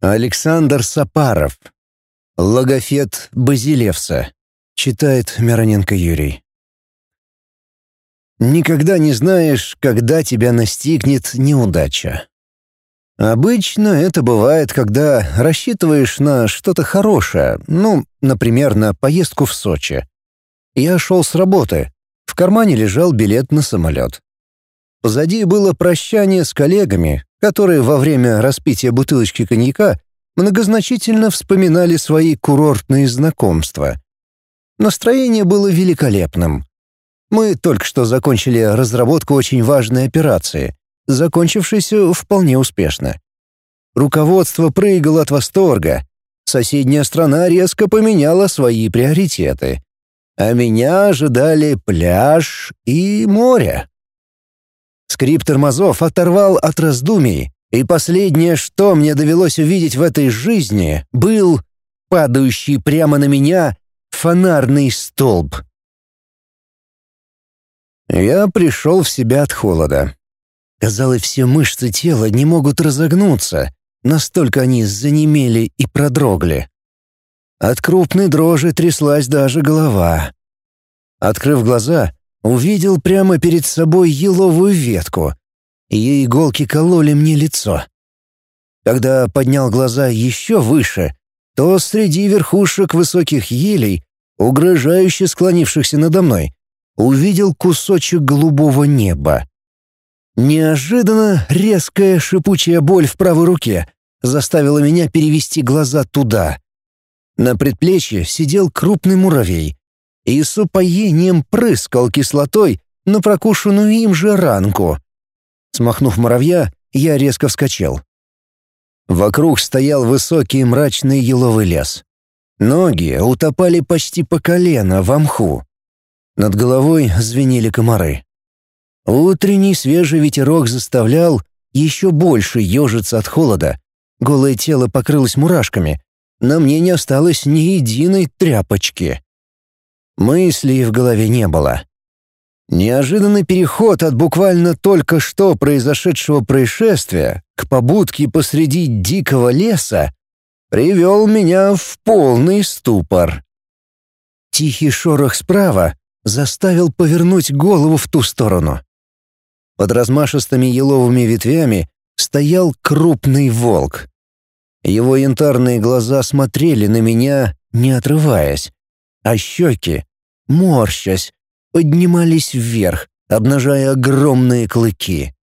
Александр Сапаров. Логофет Базилевса. Читает Мироненко Юрий. Никогда не знаешь, когда тебя настигнет неудача. Обычно это бывает, когда рассчитываешь на что-то хорошее, ну, например, на поездку в Сочи. Я шел с работы. В кармане лежал билет на самолет. Позади было прощание с коллегами, которые во время распития бутылочки коньяка многозначительно вспоминали свои курортные знакомства. Настроение было великолепным. Мы только что закончили разработку очень важной операции, закончившейся вполне успешно. Руководство прыгало от восторга. Соседняя страна резко поменяла свои приоритеты. А меня ожидали пляж и море. Скрип тормозов оторвал от раздумий, и последнее, что мне довелось увидеть в этой жизни, был падающий прямо на меня фонарный столб. Я пришел в себя от холода. Казалось, все мышцы тела не могут разогнуться, настолько они занемели и продрогли. От крупной дрожи тряслась даже голова. Открыв глаза, увидел прямо перед собой еловую ветку. Ее иголки кололи мне лицо. Когда поднял глаза еще выше, то среди верхушек высоких елей, угрожающе склонившихся надо мной, увидел кусочек голубого неба. Неожиданно резкая шипучая боль в правой руке заставила меня перевести глаза туда. На предплечье сидел крупный муравей и с упоением прыскал кислотой на прокушенную им же ранку. Смахнув муравья, я резко вскочил. Вокруг стоял высокий мрачный еловый лес. Ноги утопали почти по колено в мху. Над головой звенели комары. Утренний свежий ветерок заставлял еще больше ежиться от холода. Голое тело покрылось мурашками. На мне не осталось ни единой тряпочки. Мыслей в голове не было. Неожиданный переход от буквально только что произошедшего происшествия к побудке посреди дикого леса привел меня в полный ступор. Тихий шорох справа заставил повернуть голову в ту сторону. Под размашистыми еловыми ветвями стоял крупный волк. Его янтарные глаза смотрели на меня, не отрываясь, а щеки морщась, поднимались вверх, обнажая огромные клыки.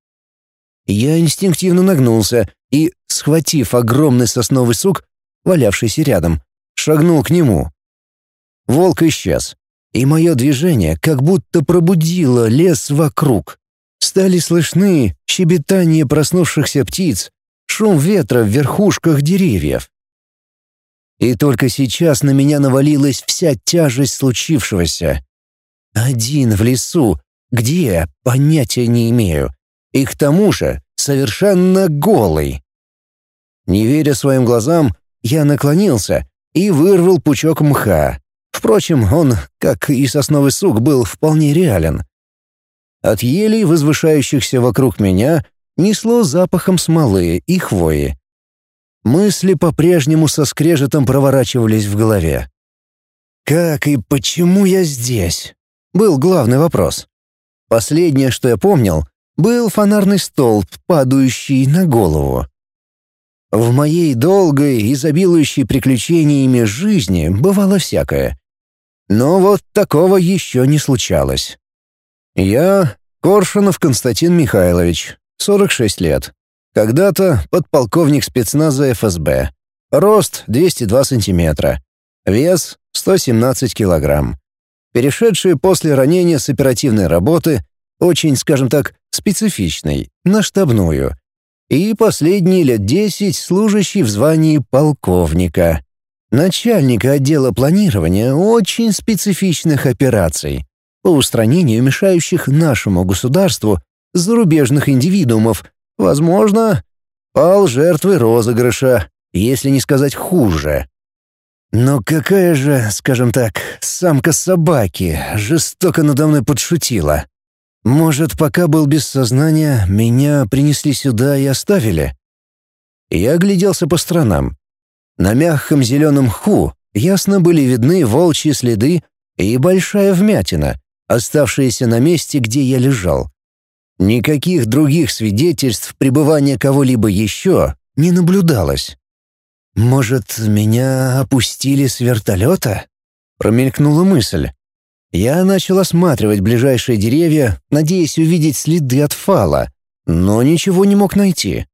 Я инстинктивно нагнулся и, схватив огромный сосновый сук, валявшийся рядом, шагнул к нему. Волк исчез, и мое движение как будто пробудило лес вокруг. Стали слышны щебетание проснувшихся птиц, шум ветра в верхушках деревьев. И только сейчас на меня навалилась вся тяжесть случившегося. Один в лесу, где, понятия не имею. И к тому же совершенно голый. Не веря своим глазам, я наклонился и вырвал пучок мха. Впрочем, он, как и сосновый сук, был вполне реален. От елей, возвышающихся вокруг меня, несло запахом смолы и хвои. Мысли по-прежнему со скрежетом проворачивались в голове. «Как и почему я здесь?» — был главный вопрос. Последнее, что я помнил, был фонарный столб, падающий на голову. В моей долгой, изобилующей приключениями жизни бывало всякое. Но вот такого еще не случалось. Я Коршунов Константин Михайлович, 46 лет, когда-то подполковник спецназа ФСБ. Рост 202 сантиметра. Вес 117 килограмм. Перешедший после ранения с оперативной работы, очень, скажем так, специфичной, на штабную. И последние лет 10 служащий в звании полковника. Начальника отдела планирования очень специфичных операций по устранению мешающих нашему государству зарубежных индивидуумов Возможно, пал жертвой розыгрыша, если не сказать хуже. Но какая же, скажем так, самка собаки жестоко надо мной подшутила. Может, пока был без сознания, меня принесли сюда и оставили? Я огляделся по сторонам. На мягком зеленом ху ясно были видны волчьи следы и большая вмятина, оставшаяся на месте, где я лежал. Никаких других свидетельств пребывания кого-либо еще не наблюдалось. «Может, меня опустили с вертолета?» — промелькнула мысль. Я начал осматривать ближайшие деревья, надеясь увидеть следы от фала, но ничего не мог найти.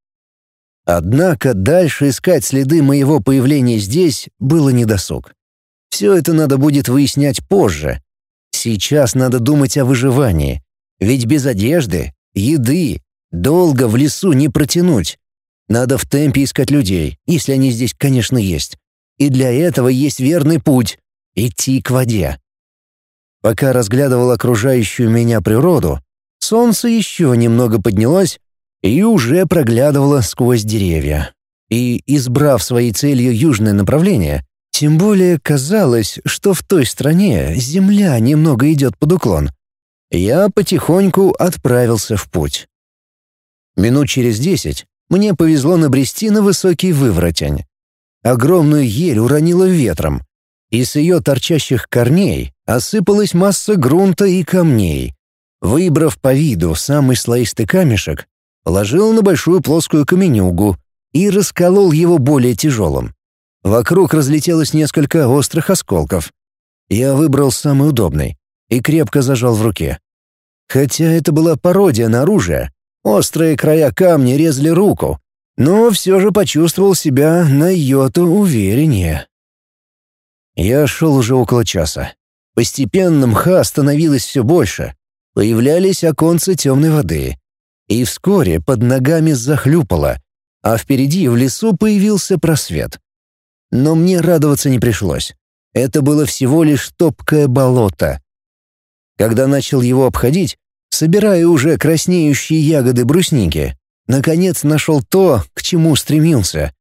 Однако дальше искать следы моего появления здесь было недосуг. Все это надо будет выяснять позже. Сейчас надо думать о выживании, ведь без одежды, еды долго в лесу не протянуть. Надо в темпе искать людей, если они здесь, конечно, есть. И для этого есть верный путь — идти к воде. Пока разглядывал окружающую меня природу, солнце еще немного поднялось и уже проглядывало сквозь деревья. И, избрав своей целью южное направление, тем более казалось, что в той стране земля немного идет под уклон, я потихоньку отправился в путь. Минут через десять мне повезло набрести на высокий выворотень. Огромную ель уронило ветром, и с ее торчащих корней осыпалась масса грунта и камней. Выбрав по виду самый слоистый камешек, положил на большую плоскую каменюгу и расколол его более тяжелым. Вокруг разлетелось несколько острых осколков. Я выбрал самый удобный и крепко зажал в руке. Хотя это была пародия на оружие, острые края камня резали руку, но все же почувствовал себя на йоту увереннее. Я шел уже около часа. Постепенно мха становилось все больше. Появлялись оконцы темной воды. И вскоре под ногами захлюпало, а впереди в лесу появился просвет. Но мне радоваться не пришлось. Это было всего лишь топкое болото. Когда начал его обходить, собирая уже краснеющие ягоды брусники, наконец нашел то, к чему стремился.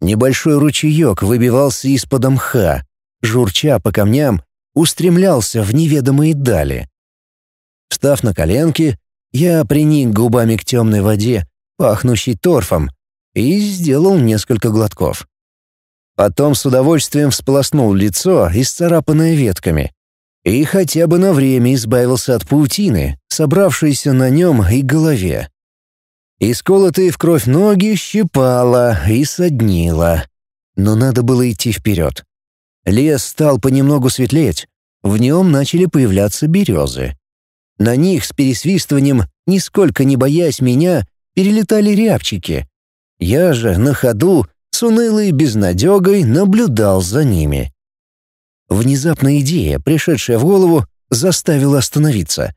Небольшой ручеек выбивался из-под мха, журча по камням, устремлялся в неведомые дали. Встав на коленки, я приник губами к темной воде, пахнущей торфом, и сделал несколько глотков. Потом с удовольствием всполоснул лицо, исцарапанное ветками, и хотя бы на время избавился от паутины, собравшейся на нем и голове. Исколотые в кровь ноги щипало и соднило. Но надо было идти вперед. Лес стал понемногу светлеть, в нем начали появляться березы. На них с пересвистыванием, нисколько не боясь меня, перелетали рябчики. Я же на ходу с унылой безнадегой наблюдал за ними. Внезапная идея, пришедшая в голову, заставила остановиться.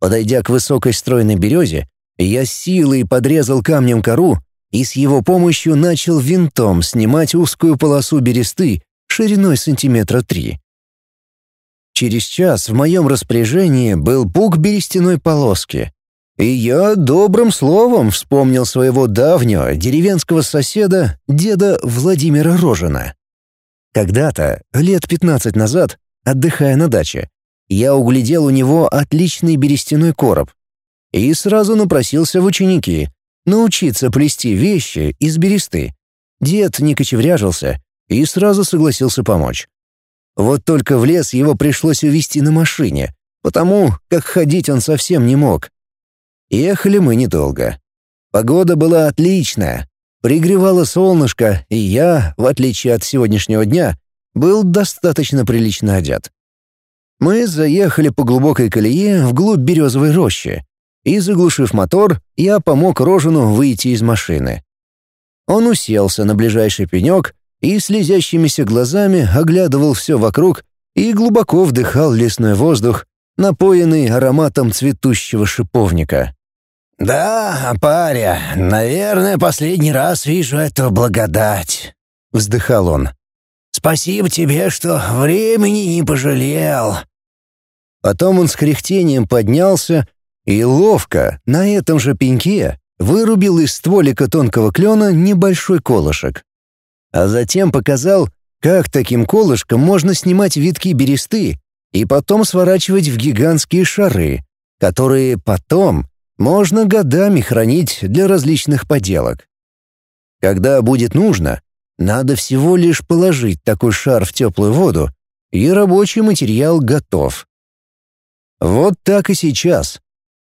Подойдя к высокой стройной березе, я силой подрезал камнем кору и с его помощью начал винтом снимать узкую полосу бересты шириной сантиметра три. Через час в моем распоряжении был пук берестяной полоски, и я добрым словом вспомнил своего давнего деревенского соседа, деда Владимира Рожина. Когда-то, лет 15 назад, отдыхая на даче, я углядел у него отличный берестяной короб и сразу напросился в ученики научиться плести вещи из бересты. Дед не кочевряжился и сразу согласился помочь. Вот только в лес его пришлось увезти на машине, потому как ходить он совсем не мог, Ехали мы недолго. Погода была отличная. Пригревало солнышко, и я, в отличие от сегодняшнего дня, был достаточно прилично одет. Мы заехали по глубокой колее вглубь березовой рощи, и, заглушив мотор, я помог Рожину выйти из машины. Он уселся на ближайший пенек и слезящимися глазами оглядывал все вокруг и глубоко вдыхал лесной воздух, напоенный ароматом цветущего шиповника. «Да, паря, наверное, последний раз вижу эту благодать», — вздыхал он. «Спасибо тебе, что времени не пожалел». Потом он с кряхтением поднялся и ловко на этом же пеньке вырубил из стволика тонкого клена небольшой колышек. А затем показал, как таким колышком можно снимать витки бересты и потом сворачивать в гигантские шары, которые потом можно годами хранить для различных поделок. Когда будет нужно, надо всего лишь положить такой шар в теплую воду, и рабочий материал готов. Вот так и сейчас.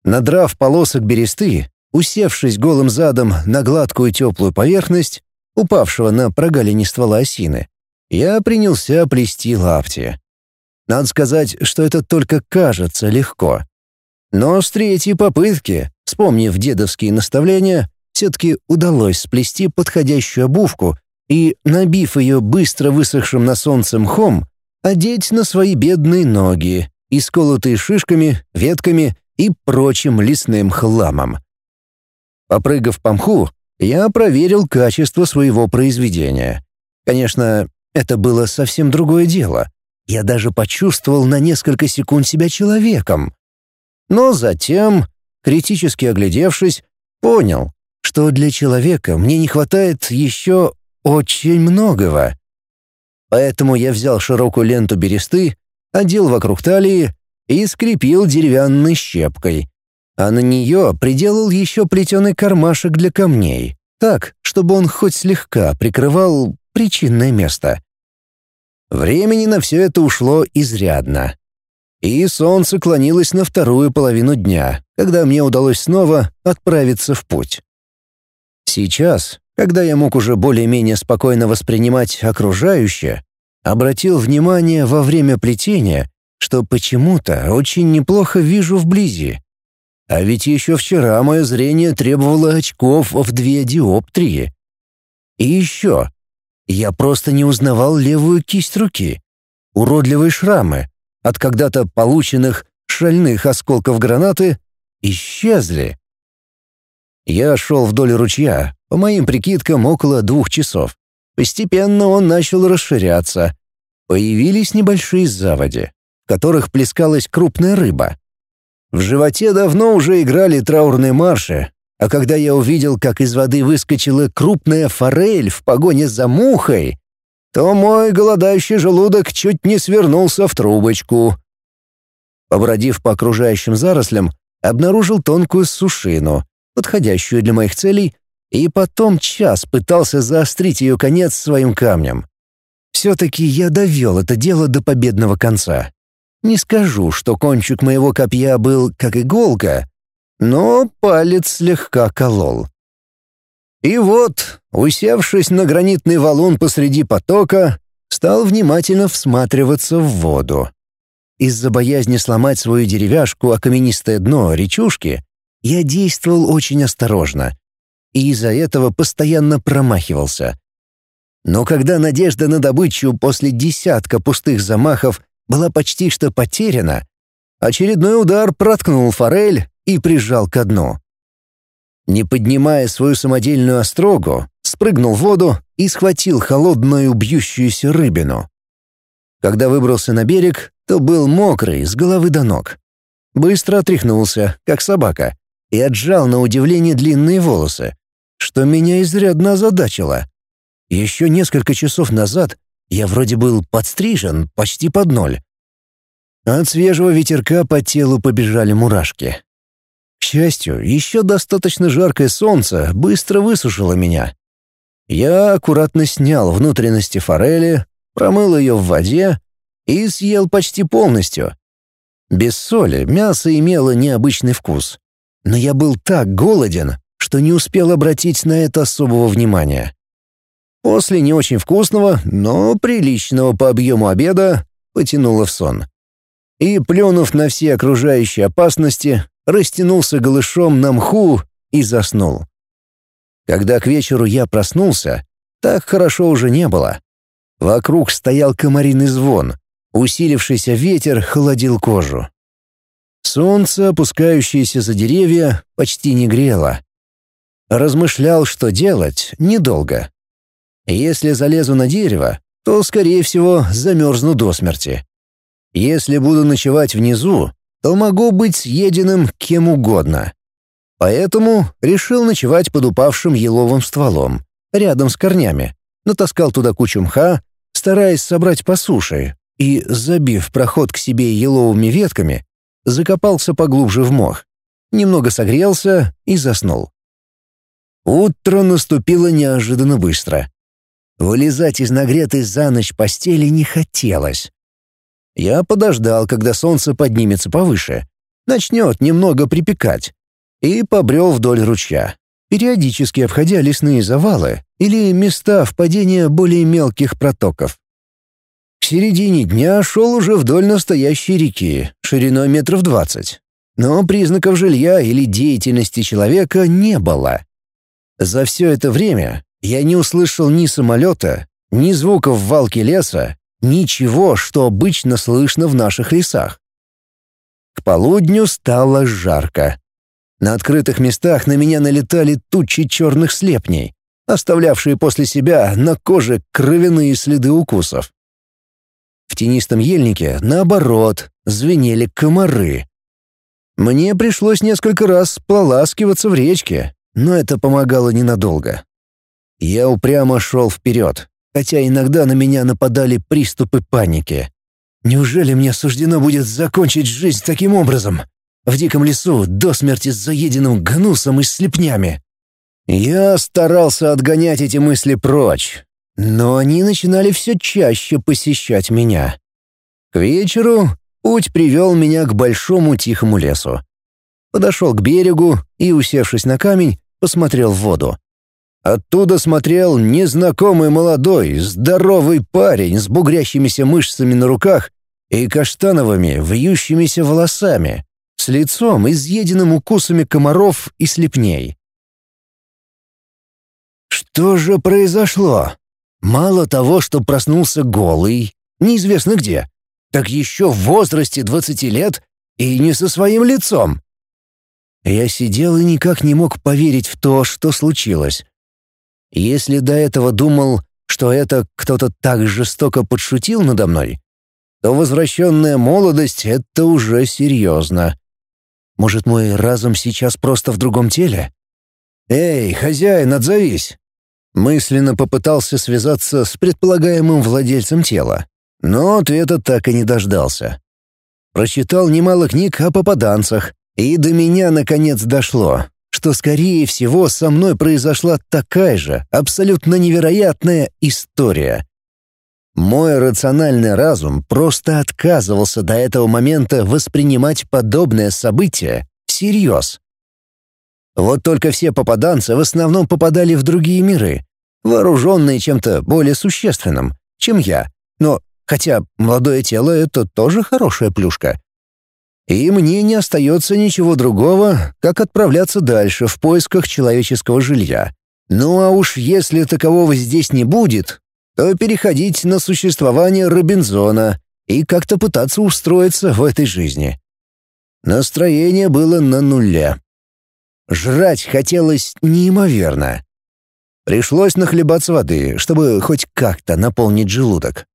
Надрав полосок бересты, усевшись голым задом на гладкую теплую поверхность, упавшего на прогалине ствола осины, я принялся плести лапти. Надо сказать, что это только кажется легко. Но с третьей попытки, вспомнив дедовские наставления, все-таки удалось сплести подходящую обувку и, набив ее быстро высохшим на солнце мхом, одеть на свои бедные ноги, исколотые шишками, ветками и прочим лесным хламом. Попрыгав по мху, я проверил качество своего произведения. Конечно, это было совсем другое дело. Я даже почувствовал на несколько секунд себя человеком. Но затем, критически оглядевшись, понял, что для человека мне не хватает еще очень многого. Поэтому я взял широкую ленту бересты, одел вокруг талии и скрепил деревянной щепкой, а на нее приделал еще плетеный кармашек для камней, так, чтобы он хоть слегка прикрывал причинное место. Времени на все это ушло изрядно. И солнце клонилось на вторую половину дня, когда мне удалось снова отправиться в путь. Сейчас, когда я мог уже более-менее спокойно воспринимать окружающее, обратил внимание во время плетения, что почему-то очень неплохо вижу вблизи. А ведь еще вчера мое зрение требовало очков в две диоптрии. И еще. Я просто не узнавал левую кисть руки. Уродливые шрамы от когда-то полученных шальных осколков гранаты исчезли. Я шел вдоль ручья, по моим прикидкам, около двух часов. Постепенно он начал расширяться. Появились небольшие заводи, в которых плескалась крупная рыба. В животе давно уже играли траурные марши, а когда я увидел, как из воды выскочила крупная форель в погоне за мухой, то мой голодающий желудок чуть не свернулся в трубочку. Побродив по окружающим зарослям, обнаружил тонкую сушину, подходящую для моих целей, и потом час пытался заострить ее конец своим камнем. Все-таки я довел это дело до победного конца. Не скажу, что кончик моего копья был как иголка, но палец слегка колол. И вот, усевшись на гранитный валун посреди потока, стал внимательно всматриваться в воду. Из-за боязни сломать свою деревяшку о каменистое дно речушки я действовал очень осторожно и из-за этого постоянно промахивался. Но когда надежда на добычу после десятка пустых замахов была почти что потеряна, очередной удар проткнул форель и прижал ко дну. Не поднимая свою самодельную острогу, спрыгнул в воду и схватил холодную бьющуюся рыбину. Когда выбрался на берег, то был мокрый с головы до ног. Быстро отряхнулся, как собака, и отжал на удивление длинные волосы, что меня изрядно озадачило. Еще несколько часов назад я вроде был подстрижен почти под ноль. От свежего ветерка по телу побежали мурашки. К счастью, еще достаточно жаркое солнце быстро высушило меня. Я аккуратно снял внутренности форели, промыл ее в воде и съел почти полностью. Без соли мясо имело необычный вкус. Но я был так голоден, что не успел обратить на это особого внимания. После не очень вкусного, но приличного по объему обеда потянуло в сон. И, плюнув на все окружающие опасности, растянулся голышом на мху и заснул. Когда к вечеру я проснулся, так хорошо уже не было. Вокруг стоял комариный звон, усилившийся ветер холодил кожу. Солнце, опускающееся за деревья, почти не грело. Размышлял, что делать, недолго. Если залезу на дерево, то, скорее всего, замерзну до смерти. Если буду ночевать внизу, то могу быть съеденным кем угодно. Поэтому решил ночевать под упавшим еловым стволом, рядом с корнями. Натаскал туда кучу мха, стараясь собрать по суше, и, забив проход к себе еловыми ветками, закопался поглубже в мох. Немного согрелся и заснул. Утро наступило неожиданно быстро. Вылезать из нагретой за ночь постели не хотелось. Я подождал, когда солнце поднимется повыше, начнет немного припекать, и побрел вдоль ручья, периодически обходя лесные завалы или места впадения более мелких протоков. К середине дня шел уже вдоль настоящей реки, шириной метров двадцать. Но признаков жилья или деятельности человека не было. За все это время я не услышал ни самолета, ни звуков валки леса, ничего, что обычно слышно в наших лесах. К полудню стало жарко. На открытых местах на меня налетали тучи черных слепней, оставлявшие после себя на коже кровяные следы укусов. В тенистом ельнике, наоборот, звенели комары. Мне пришлось несколько раз поласкиваться в речке, но это помогало ненадолго. Я упрямо шел вперед, хотя иногда на меня нападали приступы паники. Неужели мне суждено будет закончить жизнь таким образом? В диком лесу, до смерти заеденным гнусом и слепнями. Я старался отгонять эти мысли прочь, но они начинали все чаще посещать меня. К вечеру путь привел меня к большому тихому лесу. Подошел к берегу и, усевшись на камень, посмотрел в воду. Оттуда смотрел незнакомый молодой, здоровый парень с бугрящимися мышцами на руках и каштановыми, вьющимися волосами, с лицом, изъеденным укусами комаров и слепней. Что же произошло? Мало того, что проснулся голый, неизвестно где, так еще в возрасте двадцати лет и не со своим лицом. Я сидел и никак не мог поверить в то, что случилось. Если до этого думал, что это кто-то так жестоко подшутил надо мной, то возвращенная молодость — это уже серьезно. Может, мой разум сейчас просто в другом теле? «Эй, хозяин, отзовись!» Мысленно попытался связаться с предполагаемым владельцем тела, но ответа так и не дождался. Прочитал немало книг о попаданцах, и до меня наконец дошло, что, скорее всего, со мной произошла такая же, абсолютно невероятная история. Мой рациональный разум просто отказывался до этого момента воспринимать подобное событие всерьез. Вот только все попаданцы в основном попадали в другие миры, вооруженные чем-то более существенным, чем я. Но хотя молодое тело — это тоже хорошая плюшка. И мне не остается ничего другого, как отправляться дальше в поисках человеческого жилья. Ну а уж если такового здесь не будет, то переходить на существование Робинзона и как-то пытаться устроиться в этой жизни. Настроение было на нуле. Жрать хотелось неимоверно. Пришлось нахлебаться воды, чтобы хоть как-то наполнить желудок.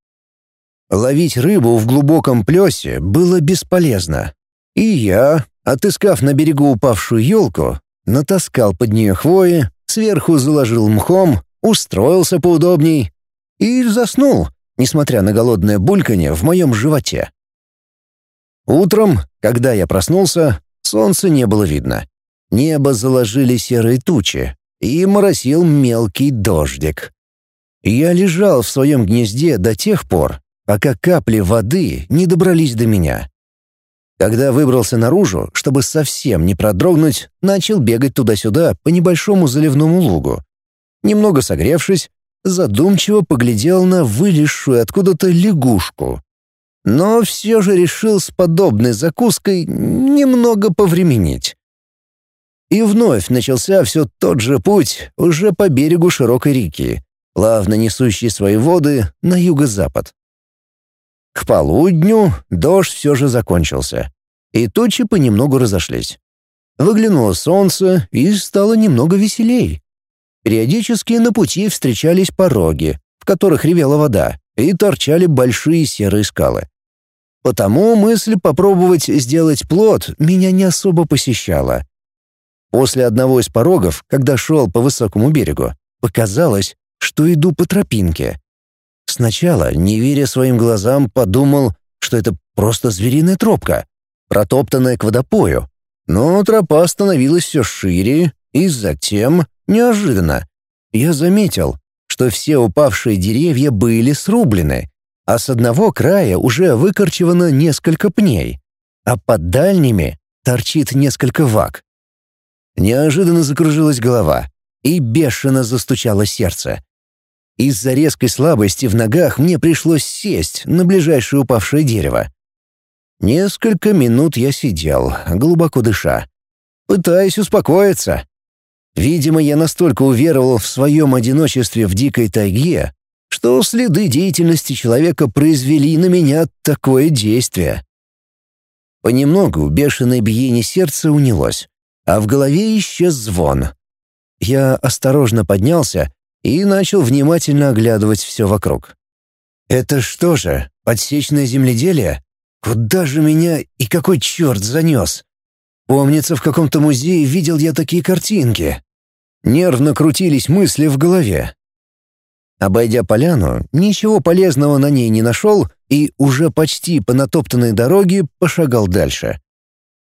Ловить рыбу в глубоком плесе было бесполезно. И я, отыскав на берегу упавшую елку, натаскал под нее хвои, сверху заложил мхом, устроился поудобней и заснул, несмотря на голодное бульканье в моем животе. Утром, когда я проснулся, солнца не было видно. Небо заложили серые тучи, и моросил мелкий дождик. Я лежал в своем гнезде до тех пор, пока капли воды не добрались до меня. Когда выбрался наружу, чтобы совсем не продрогнуть, начал бегать туда-сюда по небольшому заливному лугу. Немного согревшись, задумчиво поглядел на вылезшую откуда-то лягушку. Но все же решил с подобной закуской немного повременить. И вновь начался все тот же путь, уже по берегу широкой реки, плавно несущей свои воды на юго-запад. К полудню дождь все же закончился, и тучи понемногу разошлись. Выглянуло солнце, и стало немного веселей. Периодически на пути встречались пороги, в которых ревела вода, и торчали большие серые скалы. Потому мысль попробовать сделать плод меня не особо посещала. После одного из порогов, когда шел по высокому берегу, показалось, что иду по тропинке. Сначала, не веря своим глазам, подумал, что это просто звериная тропка, протоптанная к водопою. Но тропа становилась все шире, и затем неожиданно. Я заметил, что все упавшие деревья были срублены, а с одного края уже выкорчевано несколько пней, а под дальними торчит несколько вак. Неожиданно закружилась голова, и бешено застучало сердце. Из-за резкой слабости в ногах мне пришлось сесть на ближайшее упавшее дерево. Несколько минут я сидел, глубоко дыша, пытаясь успокоиться. Видимо, я настолько уверовал в своем одиночестве в дикой тайге, что следы деятельности человека произвели на меня такое действие. Понемногу бешеное биение сердца унялось, а в голове исчез звон. Я осторожно поднялся и начал внимательно оглядывать все вокруг. «Это что же, подсечное земледелие? Куда же меня и какой черт занес? Помнится, в каком-то музее видел я такие картинки. Нервно крутились мысли в голове. Обойдя поляну, ничего полезного на ней не нашел и уже почти по натоптанной дороге пошагал дальше.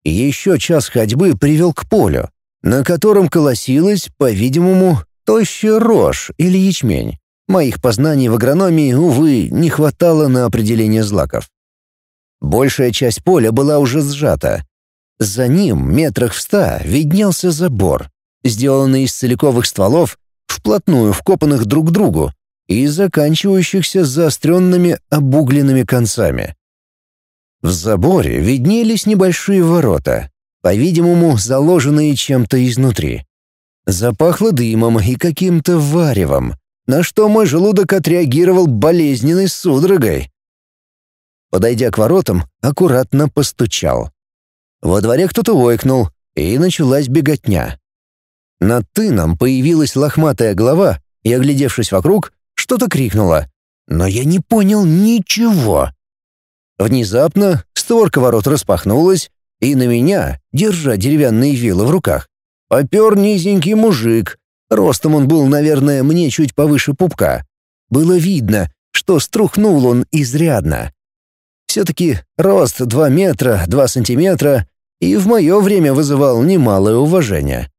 Еще час ходьбы привел к полю, на котором колосилась, по-видимому, тощая рожь или ячмень. Моих познаний в агрономии, увы, не хватало на определение злаков. Большая часть поля была уже сжата. За ним, метрах в ста, виднелся забор, сделанный из целиковых стволов, вплотную вкопанных друг к другу и заканчивающихся заостренными обугленными концами. В заборе виднелись небольшие ворота, по-видимому, заложенные чем-то изнутри. Запахло дымом и каким-то варевом, на что мой желудок отреагировал болезненной судорогой. Подойдя к воротам, аккуратно постучал. Во дворе кто-то ойкнул, и началась беготня. Над тыном появилась лохматая голова, и, оглядевшись вокруг, что-то крикнула. Но я не понял ничего. Внезапно створка ворот распахнулась, и на меня, держа деревянные вилы в руках, попер низенький мужик. Ростом он был, наверное, мне чуть повыше пупка. Было видно, что струхнул он изрядно. Все-таки рост 2 метра 2 сантиметра и в мое время вызывал немалое уважение.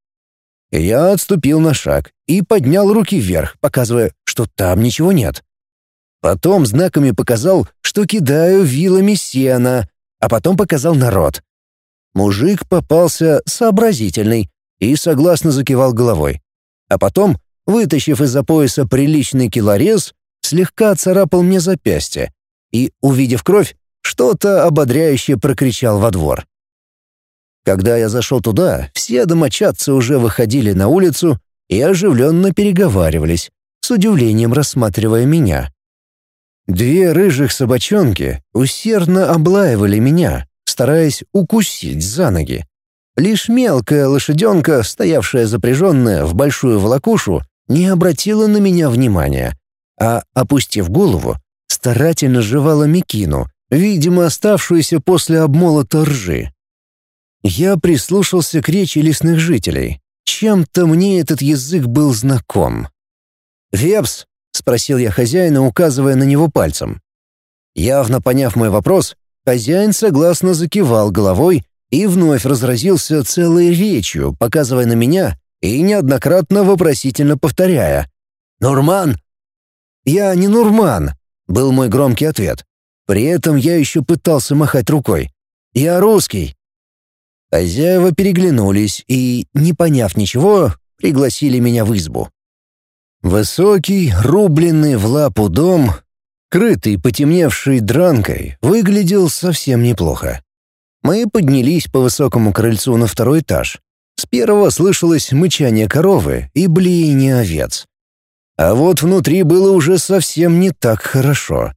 Я отступил на шаг и поднял руки вверх, показывая, что там ничего нет. Потом знаками показал, что кидаю вилами сена, а потом показал народ. Мужик попался сообразительный и согласно закивал головой. А потом, вытащив из-за пояса приличный килорез, слегка царапал мне запястье и, увидев кровь, что-то ободряюще прокричал во двор. Когда я зашел туда, все домочадцы уже выходили на улицу и оживленно переговаривались, с удивлением рассматривая меня. Две рыжих собачонки усердно облаивали меня, стараясь укусить за ноги. Лишь мелкая лошаденка, стоявшая запряженная в большую волокушу, не обратила на меня внимания, а, опустив голову, старательно жевала мекину, видимо, оставшуюся после обмолота ржи. Я прислушался к речи лесных жителей. Чем-то мне этот язык был знаком. «Вепс?» — спросил я хозяина, указывая на него пальцем. Явно поняв мой вопрос, хозяин согласно закивал головой и вновь разразился целой речью, показывая на меня и неоднократно вопросительно повторяя. «Нурман?» «Я не Нурман», — был мой громкий ответ. При этом я еще пытался махать рукой. «Я русский». Хозяева переглянулись и, не поняв ничего, пригласили меня в избу. Высокий, рубленный в лапу дом, крытый потемневшей дранкой, выглядел совсем неплохо. Мы поднялись по высокому крыльцу на второй этаж. С первого слышалось мычание коровы и блеяние овец. А вот внутри было уже совсем не так хорошо.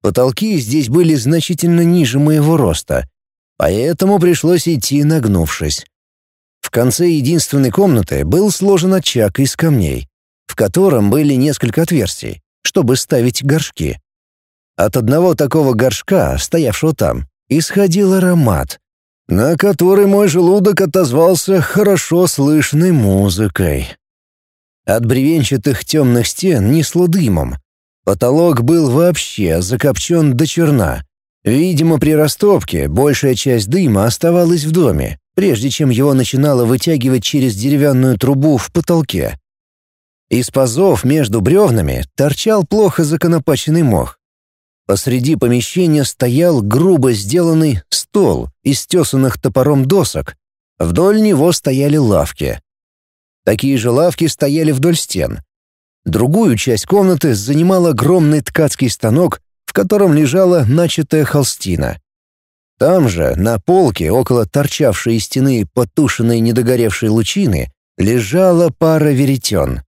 Потолки здесь были значительно ниже моего роста, поэтому пришлось идти нагнувшись. В конце единственной комнаты был сложен очаг из камней, в котором были несколько отверстий, чтобы ставить горшки. От одного такого горшка, стоявшего там, исходил аромат, на который мой желудок отозвался хорошо слышной музыкой. От бревенчатых темных стен несло дымом, Потолок был вообще закопчен до черна. Видимо, при растопке большая часть дыма оставалась в доме, прежде чем его начинало вытягивать через деревянную трубу в потолке. Из пазов между бревнами торчал плохо законопаченный мох. Посреди помещения стоял грубо сделанный стол из тесанных топором досок. Вдоль него стояли лавки. Такие же лавки стояли вдоль стен. Другую часть комнаты занимал огромный ткацкий станок, в котором лежала начатая холстина. Там же, на полке, около торчавшей из стены потушенной недогоревшей лучины, лежала пара веретен.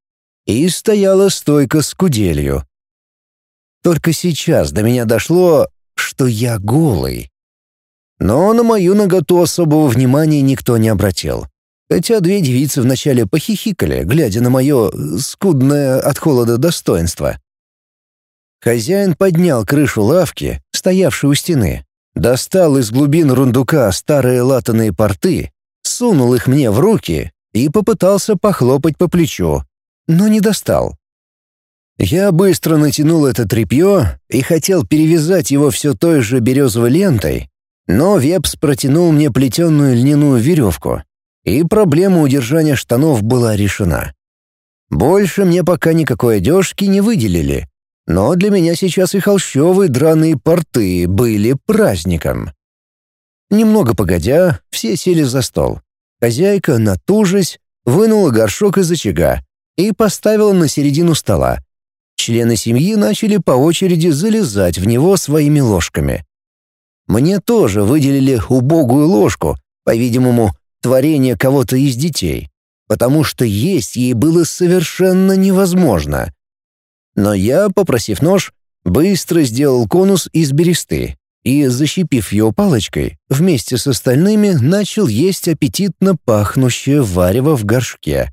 И стояла стойка с куделью. Только сейчас до меня дошло, что я голый. Но на мою наготу особого внимания никто не обратил. Хотя две девицы вначале похихикали, глядя на мое скудное от холода достоинство. Хозяин поднял крышу лавки, стоявшей у стены, достал из глубин рундука старые латаные порты, сунул их мне в руки и попытался похлопать по плечу, но не достал. Я быстро натянул это тряпье и хотел перевязать его все той же березовой лентой, но Вепс протянул мне плетеную льняную веревку, и проблема удержания штанов была решена. Больше мне пока никакой одежки не выделили, но для меня сейчас и холщовые драные порты были праздником. Немного погодя, все сели за стол. Хозяйка, натужись, вынула горшок из очага и поставила на середину стола. Члены семьи начали по очереди залезать в него своими ложками. Мне тоже выделили убогую ложку, по-видимому, творение кого-то из детей, потому что есть ей было совершенно невозможно. Но я, попросив нож, быстро сделал конус из бересты и, защипив его палочкой, вместе с остальными начал есть аппетитно пахнущее варево в горшке.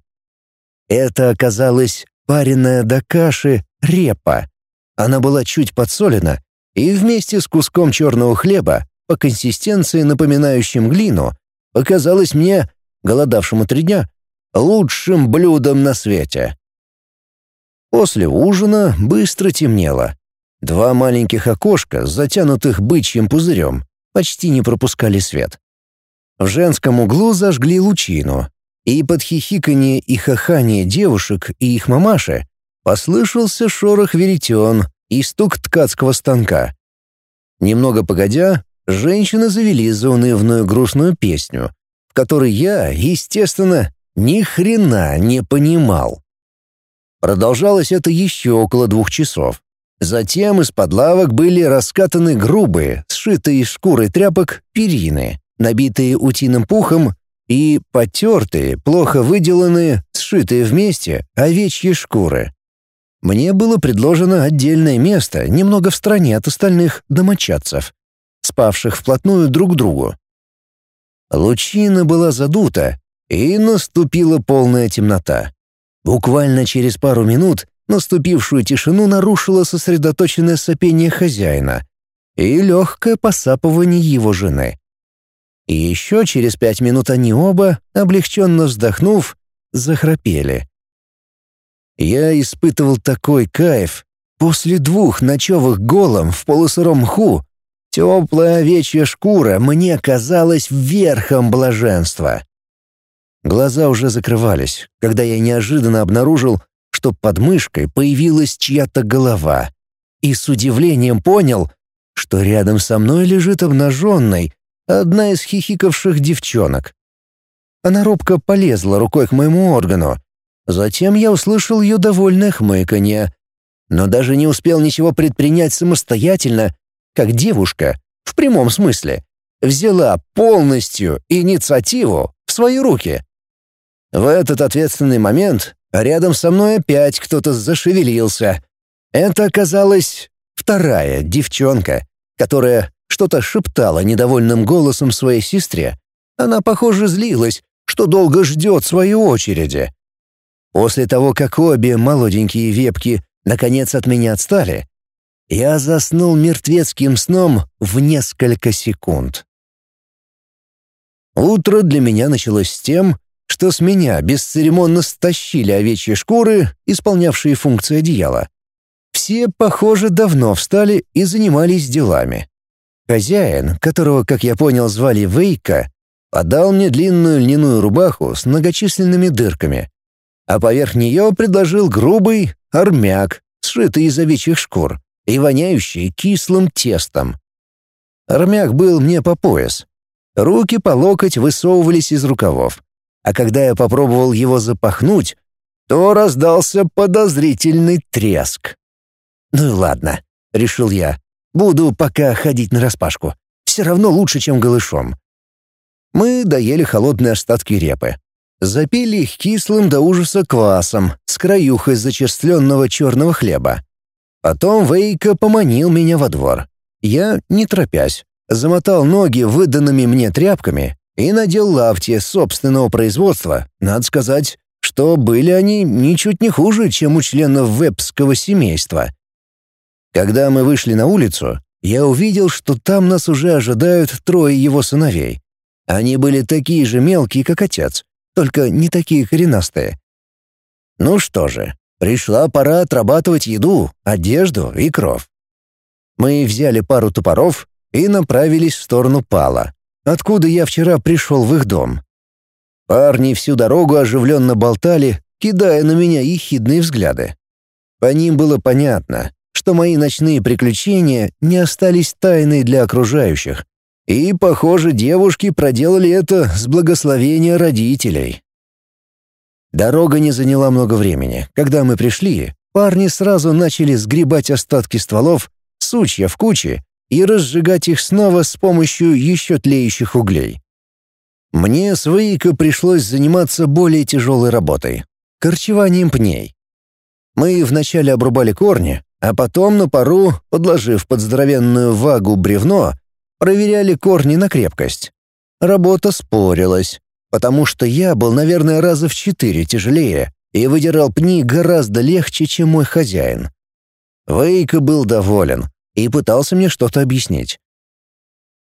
Это оказалось пареная до каши репа. Она была чуть подсолена, и вместе с куском черного хлеба, по консистенции напоминающим глину, показалось мне, голодавшему три дня, лучшим блюдом на свете. После ужина быстро темнело. Два маленьких окошка, затянутых бычьим пузырем, почти не пропускали свет. В женском углу зажгли лучину, и под хихиканье и хахание девушек и их мамаши послышался шорох веретен и стук ткацкого станка. Немного погодя, женщины завели заунывную грустную песню, в которой я, естественно, ни хрена не понимал. Продолжалось это еще около двух часов. Затем из-под лавок были раскатаны грубые, сшитые из шкуры тряпок, перины, набитые утиным пухом, и потертые, плохо выделанные, сшитые вместе овечьи шкуры. Мне было предложено отдельное место, немного в стороне от остальных домочадцев, спавших вплотную друг к другу. Лучина была задута, и наступила полная темнота. Буквально через пару минут наступившую тишину нарушило сосредоточенное сопение хозяина и легкое посапывание его жены. И еще через пять минут они оба, облегченно вздохнув, захрапели. Я испытывал такой кайф. После двух ночевых голом в полусыром мху теплая овечья шкура мне казалась верхом блаженства. Глаза уже закрывались, когда я неожиданно обнаружил, что под мышкой появилась чья-то голова. И с удивлением понял, что рядом со мной лежит обнаженной одна из хихикавших девчонок. Она робко полезла рукой к моему органу. Затем я услышал ее довольное хмыканье, но даже не успел ничего предпринять самостоятельно, как девушка, в прямом смысле, взяла полностью инициативу в свои руки. В этот ответственный момент рядом со мной опять кто-то зашевелился. Это оказалась вторая девчонка, которая что-то шептала недовольным голосом своей сестре. Она, похоже, злилась, что долго ждет своей очереди. После того, как обе молоденькие вепки наконец от меня отстали, я заснул мертвецким сном в несколько секунд. Утро для меня началось с тем, что с меня бесцеремонно стащили овечьи шкуры, исполнявшие функции одеяла. Все, похоже, давно встали и занимались делами. Хозяин, которого, как я понял, звали Вейка, Подал мне длинную льняную рубаху с многочисленными дырками, а поверх нее предложил грубый армяк, сшитый из овечьих шкур и воняющий кислым тестом. Армяк был мне по пояс. Руки по локоть высовывались из рукавов. А когда я попробовал его запахнуть, то раздался подозрительный треск. «Ну и ладно», — решил я. «Буду пока ходить нараспашку. Все равно лучше, чем голышом». Мы доели холодные остатки репы. Запили их кислым до ужаса квасом с краюхой зачерстленного черного хлеба. Потом Вейка поманил меня во двор. Я, не торопясь, замотал ноги выданными мне тряпками и надел лафти собственного производства, надо сказать, что были они ничуть не хуже, чем у членов вебского семейства. Когда мы вышли на улицу, я увидел, что там нас уже ожидают трое его сыновей. Они были такие же мелкие, как отец, только не такие коренастые. Ну что же, пришла пора отрабатывать еду, одежду и кров. Мы взяли пару топоров и направились в сторону Пала, откуда я вчера пришел в их дом. Парни всю дорогу оживленно болтали, кидая на меня ехидные взгляды. По ним было понятно, что мои ночные приключения не остались тайной для окружающих. И, похоже, девушки проделали это с благословения родителей. Дорога не заняла много времени. Когда мы пришли, парни сразу начали сгребать остатки стволов сучья в кучи и разжигать их снова с помощью еще тлеющих углей. Мне с Вейко пришлось заниматься более тяжелой работой — корчеванием пней. Мы вначале обрубали корни, а потом на пару, подложив под здоровенную вагу бревно, проверяли корни на крепкость. Работа спорилась, потому что я был, наверное, раза в четыре тяжелее и выдирал пни гораздо легче, чем мой хозяин. Вейка был доволен и пытался мне что-то объяснить.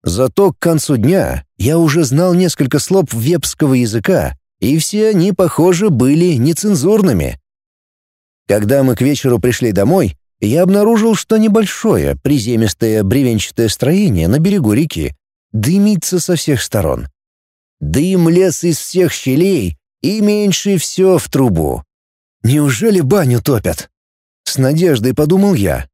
Зато к концу дня я уже знал несколько слов вепского языка, и все они, похоже, были нецензурными. Когда мы к вечеру пришли домой, я обнаружил, что небольшое приземистое бревенчатое строение на берегу реки дымится со всех сторон. Дым лез из всех щелей, и меньше все в трубу. Неужели баню топят? С надеждой подумал я.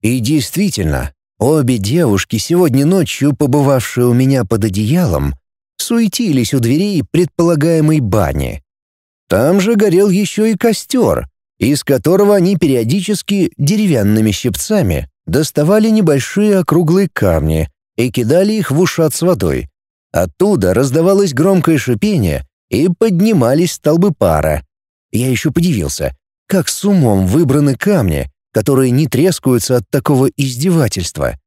И действительно, обе девушки, сегодня ночью побывавшие у меня под одеялом, суетились у дверей предполагаемой бани. Там же горел еще и костер, из которого они периодически деревянными щипцами доставали небольшие округлые камни и кидали их в ушат с водой. Оттуда раздавалось громкое шипение и поднимались столбы пара. Я еще подивился, как с умом выбраны камни, которые не трескаются от такого издевательства.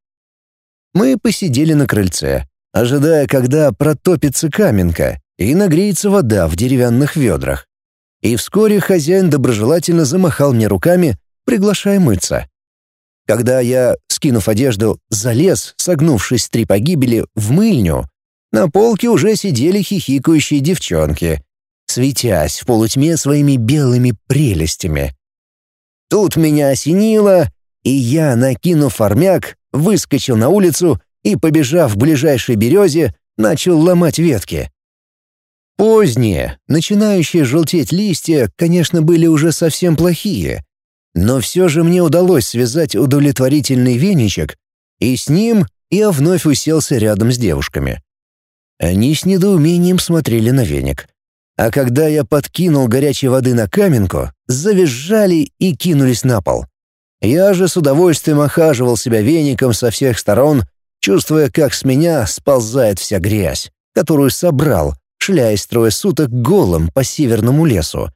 Мы посидели на крыльце, ожидая, когда протопится каменка и нагреется вода в деревянных ведрах. И вскоре хозяин доброжелательно замахал мне руками, приглашая мыться. Когда я, скинув одежду, залез, согнувшись три погибели, в мыльню, на полке уже сидели хихикающие девчонки, светясь в полутьме своими белыми прелестями. Тут меня осенило, и я, накинув армяк, выскочил на улицу и, побежав к ближайшей березе, начал ломать ветки. Поздние, начинающие желтеть листья, конечно, были уже совсем плохие, но все же мне удалось связать удовлетворительный веничек, и с ним я вновь уселся рядом с девушками. Они с недоумением смотрели на веник. А когда я подкинул горячей воды на каменку, завизжали и кинулись на пол. Я же с удовольствием охаживал себя веником со всех сторон, чувствуя, как с меня сползает вся грязь, которую собрал, шляясь трое суток голым по северному лесу.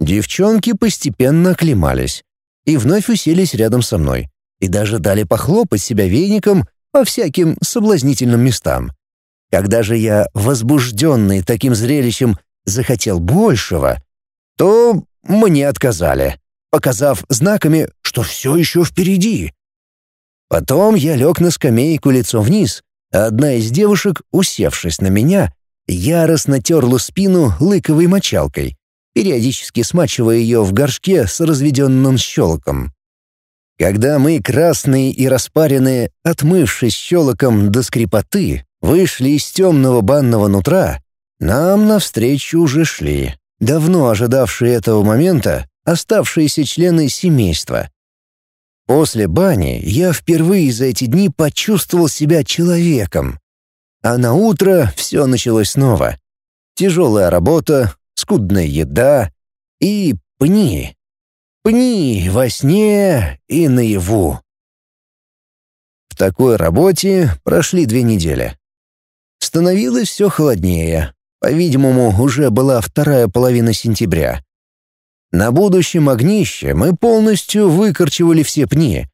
Девчонки постепенно оклемались и вновь уселись рядом со мной и даже дали похлопать себя веником по всяким соблазнительным местам. Когда же я, возбужденный таким зрелищем, захотел большего, то мне отказали, показав знаками, что все еще впереди. Потом я лег на скамейку лицом вниз, а одна из девушек, усевшись на меня, яростно терла спину лыковой мочалкой, периодически смачивая ее в горшке с разведенным щелоком. Когда мы, красные и распаренные, отмывшись щелоком до скрипоты, вышли из темного банного нутра, нам навстречу уже шли, давно ожидавшие этого момента, оставшиеся члены семейства. После бани я впервые за эти дни почувствовал себя человеком. А на утро все началось снова. Тяжелая работа, скудная еда и пни. Пни во сне и наяву. В такой работе прошли две недели. Становилось все холоднее. По-видимому, уже была вторая половина сентября. На будущем огнище мы полностью выкорчевали все пни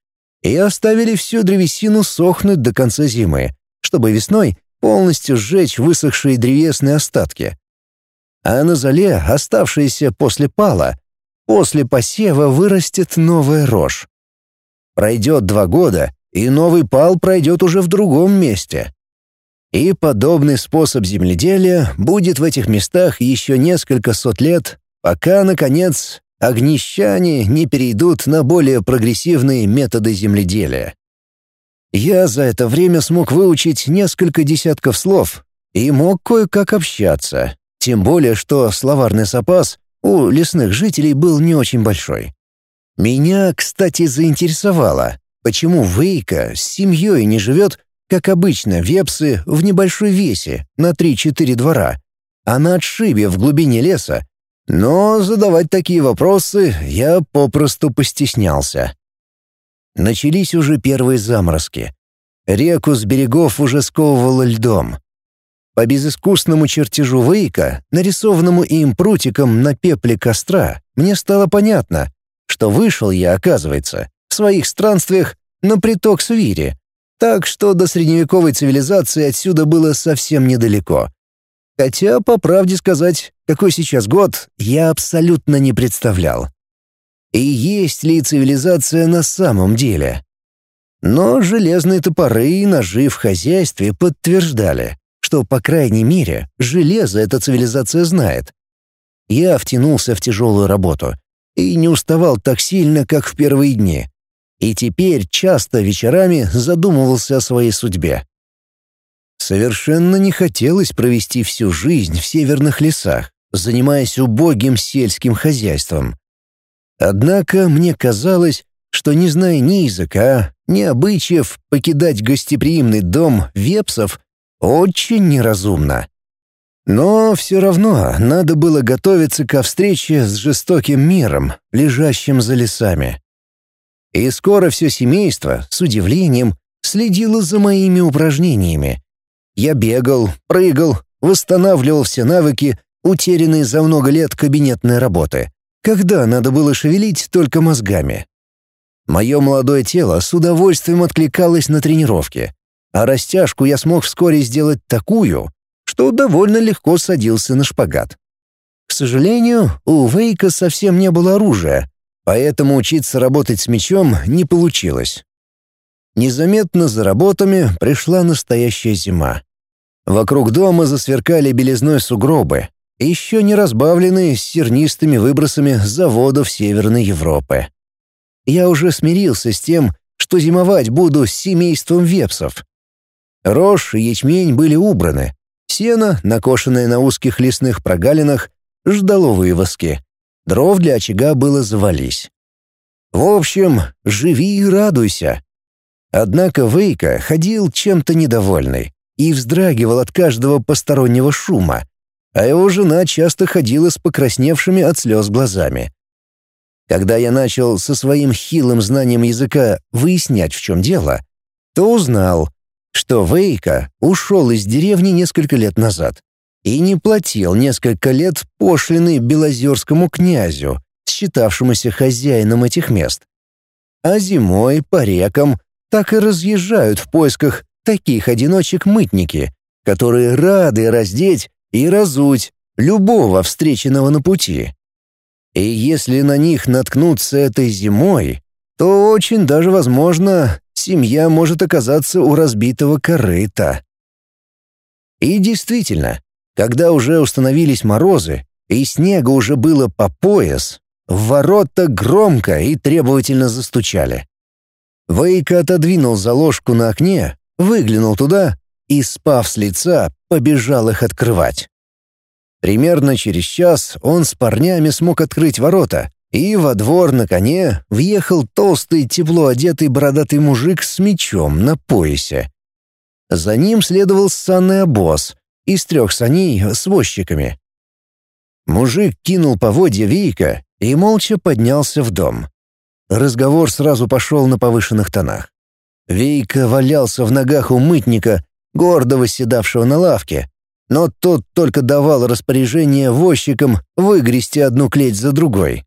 и оставили всю древесину сохнуть до конца зимы, чтобы весной полностью сжечь высохшие древесные остатки. А на зале, оставшиеся после пала, после посева вырастет новая рожь. Пройдет два года, и новый пал пройдет уже в другом месте. И подобный способ земледелия будет в этих местах еще несколько сот лет, пока, наконец, огнищане не перейдут на более прогрессивные методы земледелия. Я за это время смог выучить несколько десятков слов и мог кое-как общаться, тем более что словарный запас у лесных жителей был не очень большой. Меня, кстати, заинтересовало, почему Вейка с семьей не живет, как обычно, вепсы в небольшой весе на 3-4 двора, а на отшибе в глубине леса, но задавать такие вопросы я попросту постеснялся. Начались уже первые заморозки. Реку с берегов уже сковывало льдом. По безыскусному чертежу Вейка, нарисованному им прутиком на пепле костра, мне стало понятно, что вышел я, оказывается, в своих странствиях на приток Свири, так что до средневековой цивилизации отсюда было совсем недалеко. Хотя, по правде сказать, какой сейчас год, я абсолютно не представлял. И есть ли цивилизация на самом деле? Но железные топоры и ножи в хозяйстве подтверждали, что, по крайней мере, железо эта цивилизация знает. Я втянулся в тяжелую работу и не уставал так сильно, как в первые дни. И теперь часто вечерами задумывался о своей судьбе. Совершенно не хотелось провести всю жизнь в северных лесах, занимаясь убогим сельским хозяйством. Однако мне казалось, что, не зная ни языка, ни обычаев, покидать гостеприимный дом вепсов очень неразумно. Но все равно надо было готовиться ко встрече с жестоким миром, лежащим за лесами. И скоро все семейство, с удивлением, следило за моими упражнениями. Я бегал, прыгал, восстанавливал все навыки, утерянные за много лет кабинетной работы, когда надо было шевелить только мозгами. Мое молодое тело с удовольствием откликалось на тренировки, а растяжку я смог вскоре сделать такую, что довольно легко садился на шпагат. К сожалению, у Вейка совсем не было оружия, поэтому учиться работать с мечом не получилось. Незаметно за работами пришла настоящая зима. Вокруг дома засверкали белизной сугробы, еще не разбавленные сернистыми выбросами заводов Северной Европы. Я уже смирился с тем, что зимовать буду с семейством вепсов. Рожь и ячмень были убраны, сено, накошенное на узких лесных прогалинах, ждало вывозки. Дров для очага было завались. В общем, живи и радуйся. Однако Вейка ходил чем-то недовольный и вздрагивал от каждого постороннего шума, а его жена часто ходила с покрасневшими от слез глазами. Когда я начал со своим хилым знанием языка выяснять, в чем дело, то узнал, что Вейка ушел из деревни несколько лет назад и не платил несколько лет пошлины белозерскому князю, считавшемуся хозяином этих мест. А зимой по рекам так и разъезжают в поисках таких одиночек-мытники, которые рады раздеть и разуть любого встреченного на пути. И если на них наткнуться этой зимой, то очень даже возможно, семья может оказаться у разбитого корыта. И действительно, когда уже установились морозы, и снега уже было по пояс, в ворота громко и требовательно застучали. Вейка отодвинул заложку на окне, выглянул туда и, спав с лица, побежал их открывать. Примерно через час он с парнями смог открыть ворота, и во двор на коне въехал толстый, тепло одетый бородатый мужик с мечом на поясе. За ним следовал санный обоз из трех саней с возчиками. Мужик кинул поводья Вейка и молча поднялся в дом. Разговор сразу пошел на повышенных тонах. Вейка валялся в ногах у мытника, гордо восседавшего на лавке, но тот только давал распоряжение возчикам выгрести одну клеть за другой.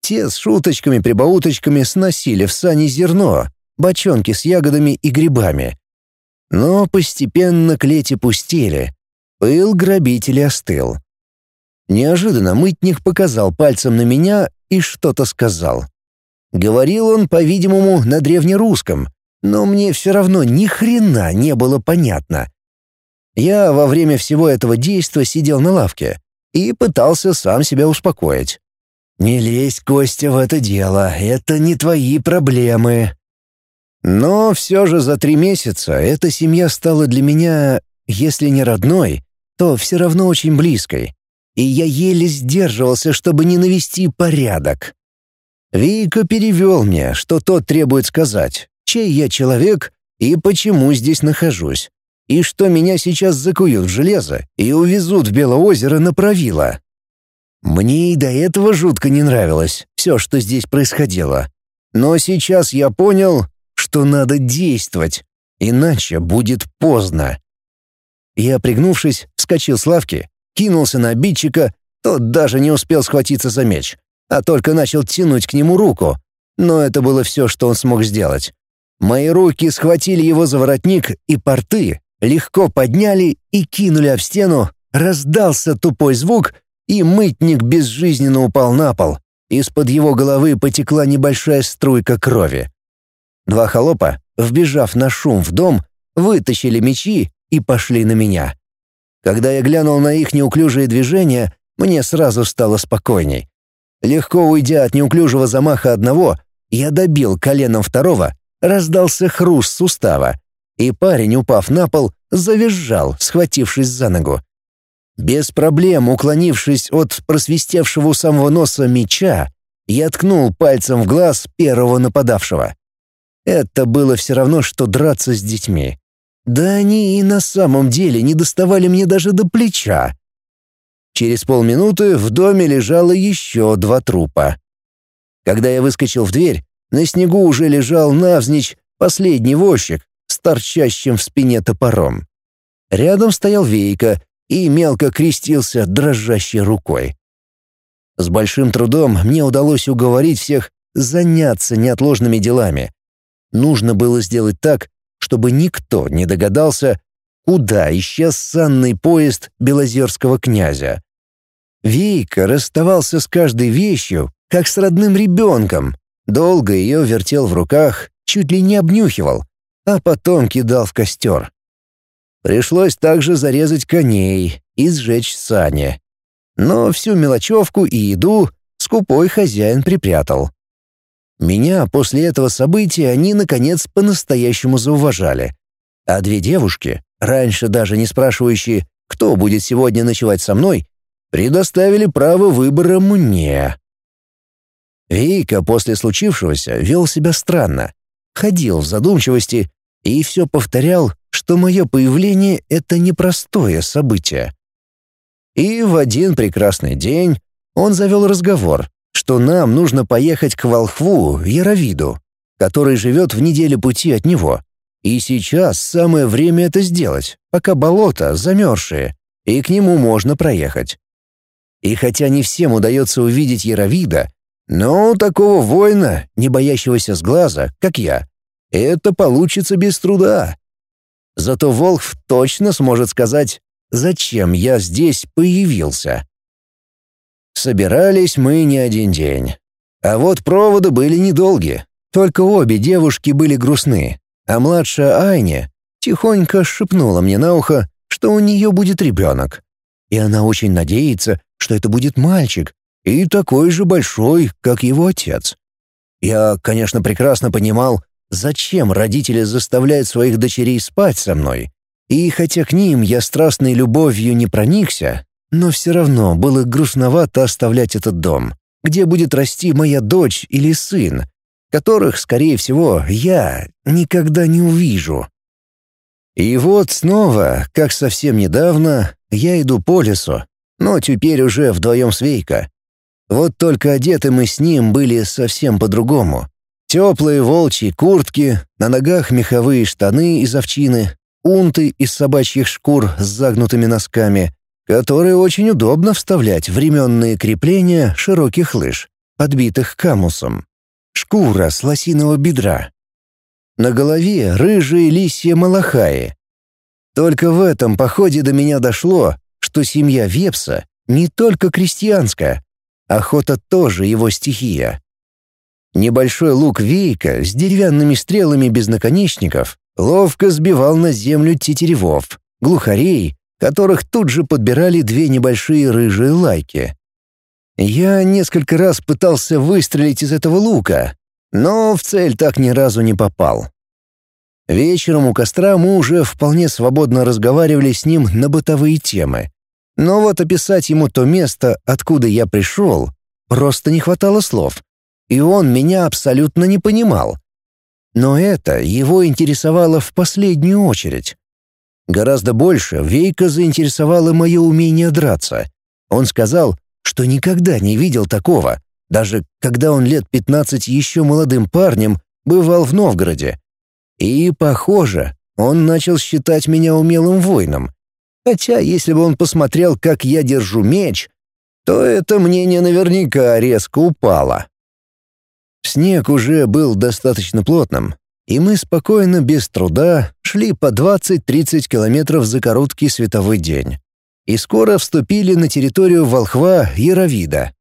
Те с шуточками-прибауточками сносили в сани зерно, бочонки с ягодами и грибами. Но постепенно клети пустели. Пыл грабителей остыл. Неожиданно мытник показал пальцем на меня и что-то сказал. Говорил он, по-видимому, на древнерусском, но мне все равно ни хрена не было понятно. Я во время всего этого действа сидел на лавке и пытался сам себя успокоить. «Не лезь, Костя, в это дело, это не твои проблемы». Но все же за три месяца эта семья стала для меня, если не родной, то все равно очень близкой, и я еле сдерживался, чтобы не навести порядок. Вика перевел мне, что тот требует сказать, чей я человек и почему здесь нахожусь, и что меня сейчас закуют в железо и увезут в Белоозеро на правило. Мне и до этого жутко не нравилось все, что здесь происходило. Но сейчас я понял, что надо действовать, иначе будет поздно. Я, пригнувшись, вскочил с лавки, кинулся на обидчика, тот даже не успел схватиться за меч, а только начал тянуть к нему руку. Но это было все, что он смог сделать. Мои руки схватили его за воротник и порты, легко подняли и кинули об стену, раздался тупой звук — и мытник безжизненно упал на пол. Из-под его головы потекла небольшая струйка крови. Два холопа, вбежав на шум в дом, вытащили мечи и пошли на меня. Когда я глянул на их неуклюжие движения, мне сразу стало спокойней. Легко уйдя от неуклюжего замаха одного, я добил коленом второго, раздался хруст сустава, и парень, упав на пол, завизжал, схватившись за ногу. Без проблем уклонившись от просвистевшего у самого носа меча, я ткнул пальцем в глаз первого нападавшего. Это было все равно, что драться с детьми. Да они и на самом деле не доставали мне даже до плеча. Через полминуты в доме лежало еще два трупа. Когда я выскочил в дверь, на снегу уже лежал навзничь последний возчик с торчащим в спине топором. Рядом стоял Вейка и мелко крестился дрожащей рукой. С большим трудом мне удалось уговорить всех заняться неотложными делами. Нужно было сделать так, чтобы никто не догадался, куда исчез санный поезд Белозерского князя. Вейка расставался с каждой вещью, как с родным ребенком. Долго ее вертел в руках, чуть ли не обнюхивал, а потом кидал в костер. Пришлось также зарезать коней и сжечь сани. Но всю мелочевку и еду скупой хозяин припрятал. Меня после этого события они, наконец, по-настоящему зауважали. А две девушки, раньше даже не спрашивающие, кто будет сегодня ночевать со мной, предоставили право выбора мне. Вика после случившегося вел себя странно, ходил в задумчивости и все повторял, что мое появление — это непростое событие. И в один прекрасный день он завел разговор, что нам нужно поехать к волхву Яровиду, который живет в неделе пути от него. И сейчас самое время это сделать, пока болото замерзшие, и к нему можно проехать. И хотя не всем удается увидеть Яровида, но у такого воина, не боящегося глаза, как я, это получится без труда. Зато Волхв точно сможет сказать, зачем я здесь появился. Собирались мы не один день. А вот проводы были недолгие. Только обе девушки были грустны, а младшая Айня тихонько шепнула мне на ухо, что у нее будет ребенок. И она очень надеется, что это будет мальчик, и такой же большой, как его отец. Я, конечно, прекрасно понимал, Зачем родители заставляют своих дочерей спать со мной? И хотя к ним я страстной любовью не проникся, но все равно было грустновато оставлять этот дом, где будет расти моя дочь или сын, которых, скорее всего, я никогда не увижу. И вот снова, как совсем недавно, я иду по лесу, но теперь уже вдвоем с Вейко. Вот только одеты мы с ним были совсем по-другому. Теплые волчьи куртки, на ногах меховые штаны из овчины, унты из собачьих шкур с загнутыми носками, которые очень удобно вставлять в ременные крепления широких лыж, подбитых камусом. Шкура с лосиного бедра. На голове рыжие лисья малахаи. Только в этом походе до меня дошло, что семья Вепса не только крестьянская, охота тоже его стихия. Небольшой лук Вейка с деревянными стрелами без наконечников ловко сбивал на землю тетеревов, глухарей, которых тут же подбирали две небольшие рыжие лайки. Я несколько раз пытался выстрелить из этого лука, но в цель так ни разу не попал. Вечером у костра мы уже вполне свободно разговаривали с ним на бытовые темы. Но вот описать ему то место, откуда я пришел, просто не хватало слов. И он меня абсолютно не понимал. Но это его интересовало в последнюю очередь. Гораздо больше Вейка заинтересовало мое умение драться. Он сказал, что никогда не видел такого, даже когда он лет 15 еще молодым парнем бывал в Новгороде. И, похоже, он начал считать меня умелым воином. Хотя, если бы он посмотрел, как я держу меч, то это мнение наверняка резко упало. Снег уже был достаточно плотным, и мы спокойно, без труда, шли по 20-30 километров за короткий световой день. И скоро вступили на территорию волхва Яровида.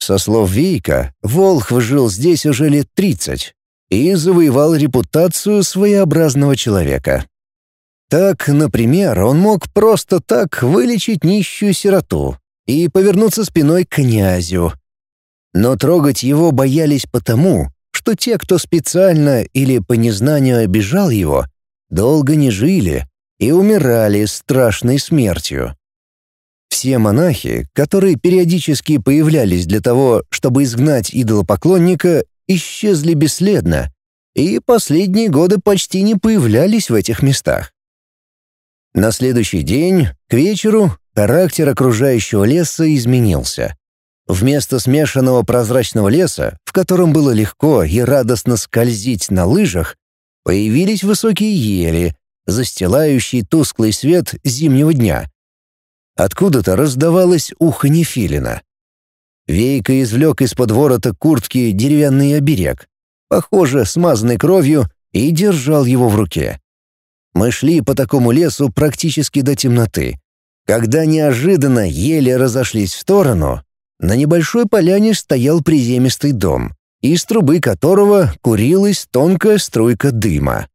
Со слов Вейка, Волхв жил здесь уже лет 30 и завоевал репутацию своеобразного человека. Так, например, он мог просто так вылечить нищую сироту и повернуться спиной к князю. Но трогать его боялись потому, что те, кто специально или по незнанию обижал его, долго не жили и умирали страшной смертью. Все монахи, которые периодически появлялись для того, чтобы изгнать идолопоклонника, исчезли бесследно, и последние годы почти не появлялись в этих местах. На следующий день, к вечеру, характер окружающего леса изменился. Вместо смешанного прозрачного леса, в котором было легко и радостно скользить на лыжах, появились высокие ели, застилающие тусклый свет зимнего дня. Откуда-то раздавалось уханье филина. Вейка извлек из-под ворота куртки деревянный оберег, похоже, смазанный кровью, и держал его в руке. Мы шли по такому лесу практически до темноты. Когда неожиданно ели разошлись в сторону, на небольшой поляне стоял приземистый дом, из трубы которого курилась тонкая струйка дыма.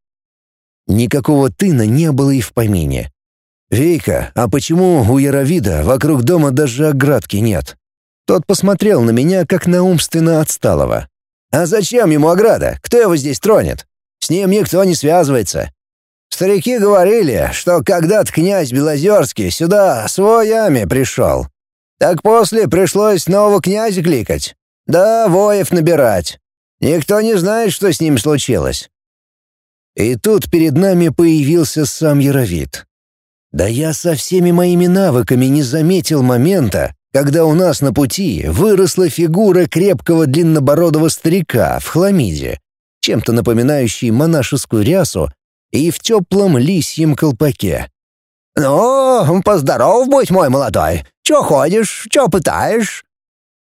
Никакого тына не было и в помине. «Вейка, а почему у Яровида вокруг дома даже оградки нет?» Тот посмотрел на меня, как на умственно отсталого. «А зачем ему ограда? Кто его здесь тронет? С ним никто не связывается. Старики говорили, что когда-то князь Белозерский сюда с воями пришел. Так после пришлось нового князя кликать. Да, воев набирать. Никто не знает, что с ним случилось. И тут перед нами появился сам Яровит. Да я со всеми моими навыками не заметил момента, когда у нас на пути выросла фигура крепкого длиннобородого старика в хламиде, чем-то напоминающий монашескую рясу и в теплом лисьем колпаке. «Ну, поздоров будь, мой молодой. Чё ходишь, чё пытаешь?»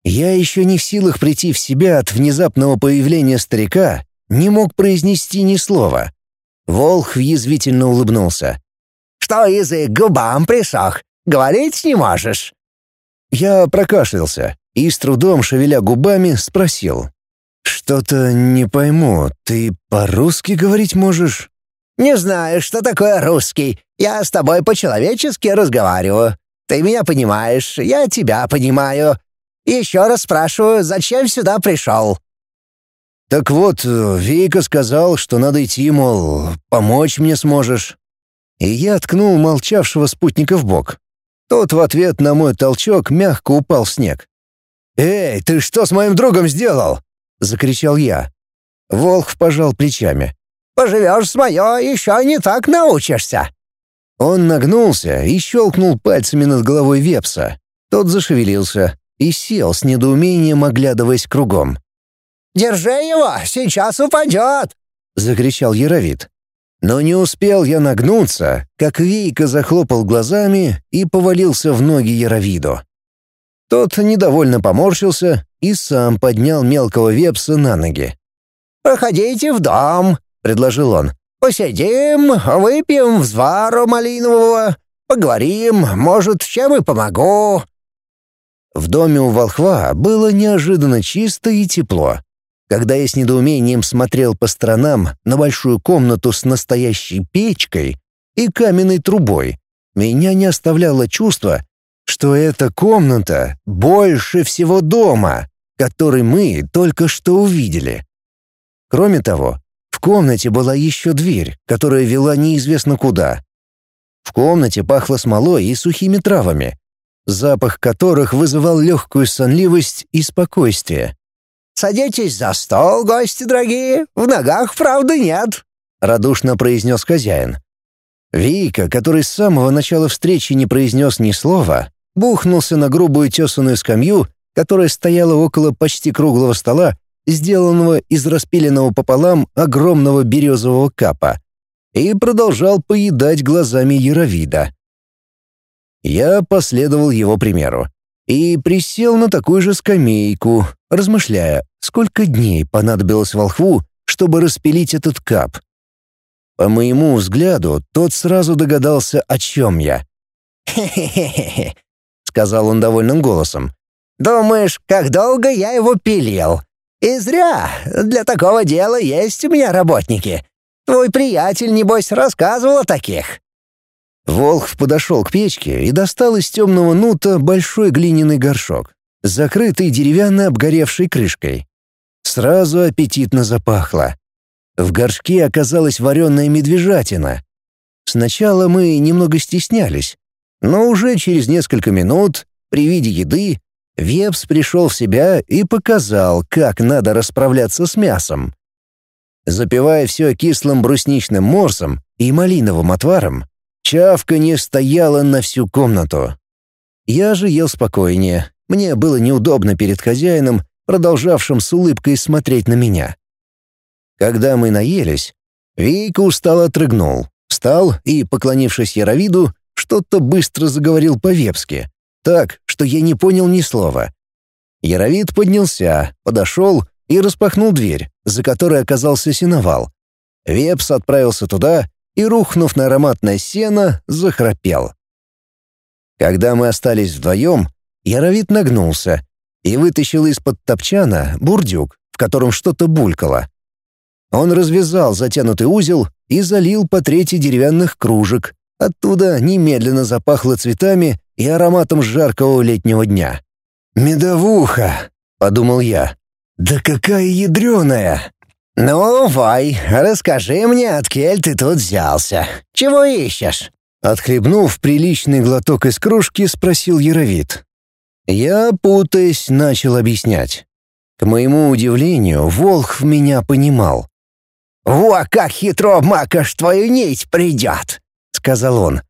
Я еще не в силах прийти в себя от внезапного появления старика, не мог произнести ни слова. Волх язвительно улыбнулся. «Что язык губам присох? Говорить не можешь?» Я прокашлялся и, с трудом шевеля губами, спросил. «Что-то не пойму, ты по-русски говорить можешь?» «Не знаю, что такое русский. Я с тобой по-человечески разговариваю. Ты меня понимаешь, я тебя понимаю. Еще раз спрашиваю, зачем сюда пришел?» «Так вот, Вейка сказал, что надо идти, мол, помочь мне сможешь». и я ткнул молчавшего спутника в бок. Тот в ответ на мой толчок мягко упал в снег. «Эй, ты что с моим другом сделал?» — закричал я. Волх пожал плечами. «Поживешь с мое, еще не так научишься». Он нагнулся и щелкнул пальцами над головой Вепса. Тот зашевелился и сел с недоумением, оглядываясь кругом. «Держи его, сейчас упадет!» — закричал Яровит. Но не успел я нагнуться, как Вейка захлопал глазами и повалился в ноги Яровиду. Тот недовольно поморщился и сам поднял мелкого вепса на ноги. «Проходите в дом», — предложил он. «Посидим, выпьем взвару малинового, поговорим, может, чем и помогу». В доме у волхва было неожиданно чисто и тепло. Когда я с недоумением смотрел по сторонам на большую комнату с настоящей печкой и каменной трубой, меня не оставляло чувство, что эта комната больше всего дома, который мы только что увидели. Кроме того, в комнате была еще дверь, которая вела неизвестно куда. В комнате пахло смолой и сухими травами, запах которых вызывал легкую сонливость и спокойствие. «Садитесь за стол, гости дорогие, в ногах правды нет», — радушно произнес хозяин. Вика, который с самого начала встречи не произнес ни слова, бухнулся на грубую тесаную скамью, которая стояла около почти круглого стола, сделанного из распиленного пополам огромного березового капа, и продолжал поедать глазами яровида. Я последовал его примеру и присел на такую же скамейку, размышляя, сколько дней понадобилось волхву, чтобы распилить этот кап. По моему взгляду, тот сразу догадался, о чем я. «Хе-хе-хе», — сказал он довольным голосом. «Думаешь, как долго я его пилил? И зря. Для такого дела есть у меня работники. Твой приятель, небось, рассказывал о таких». Волхв подошел к печке и достал из темного нута большой глиняный горшок, закрытый деревянной обгоревшей крышкой. Сразу аппетитно запахло. В горшке оказалась вареная медвежатина. Сначала мы немного стеснялись, но уже через несколько минут, при виде еды, Вепс пришел в себя и показал, как надо расправляться с мясом. Запивая все кислым брусничным морсом и малиновым отваром, Чавка не стояла на всю комнату. Я же ел спокойнее. Мне было неудобно перед хозяином, продолжавшим с улыбкой смотреть на меня. Когда мы наелись, Вейка устало отрыгнул, встал и, поклонившись Яровиду, что-то быстро заговорил по-вепски, так, что я не понял ни слова. Яровид поднялся, подошел и распахнул дверь, за которой оказался сеновал. Вепс отправился туда и, рухнув на ароматное сено, захрапел. Когда мы остались вдвоем, Яровит нагнулся и вытащил из-под топчана бурдюк, в котором что-то булькало. Он развязал затянутый узел и залил по трети деревянных кружек. Оттуда немедленно запахло цветами и ароматом жаркого летнего дня. «Медовуха!» — подумал я. «Да какая ядреная!» «Ну, Вай, расскажи мне, от кель ты тут взялся. Чего ищешь?» Отхлебнув приличный глоток из кружки, спросил Яровит. Я, путаясь, начал объяснять. К моему удивлению, Волх меня понимал. «Во как хитро макаш твою нить придет!» — сказал он.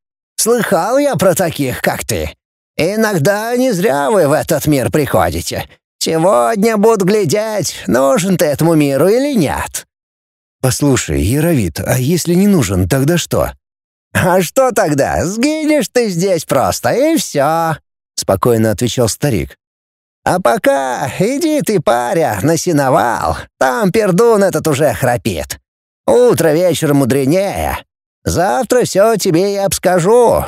«Слыхал я про таких, как ты. Иногда не зря вы в этот мир приходите. Сегодня буду глядеть, нужен ты этому миру или нет». «Послушай, Яровит, а если не нужен, тогда что?» «А что тогда? Сгинешь ты здесь просто, и все», — спокойно отвечал старик. «А пока иди ты, паря, на сеновал. Там пердун этот уже храпит. Утро вечером мудренее. Завтра все тебе и обскажу».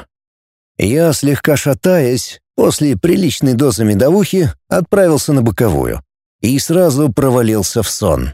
Я, слегка шатаясь, после приличной дозы медовухи отправился на боковую и сразу провалился в сон.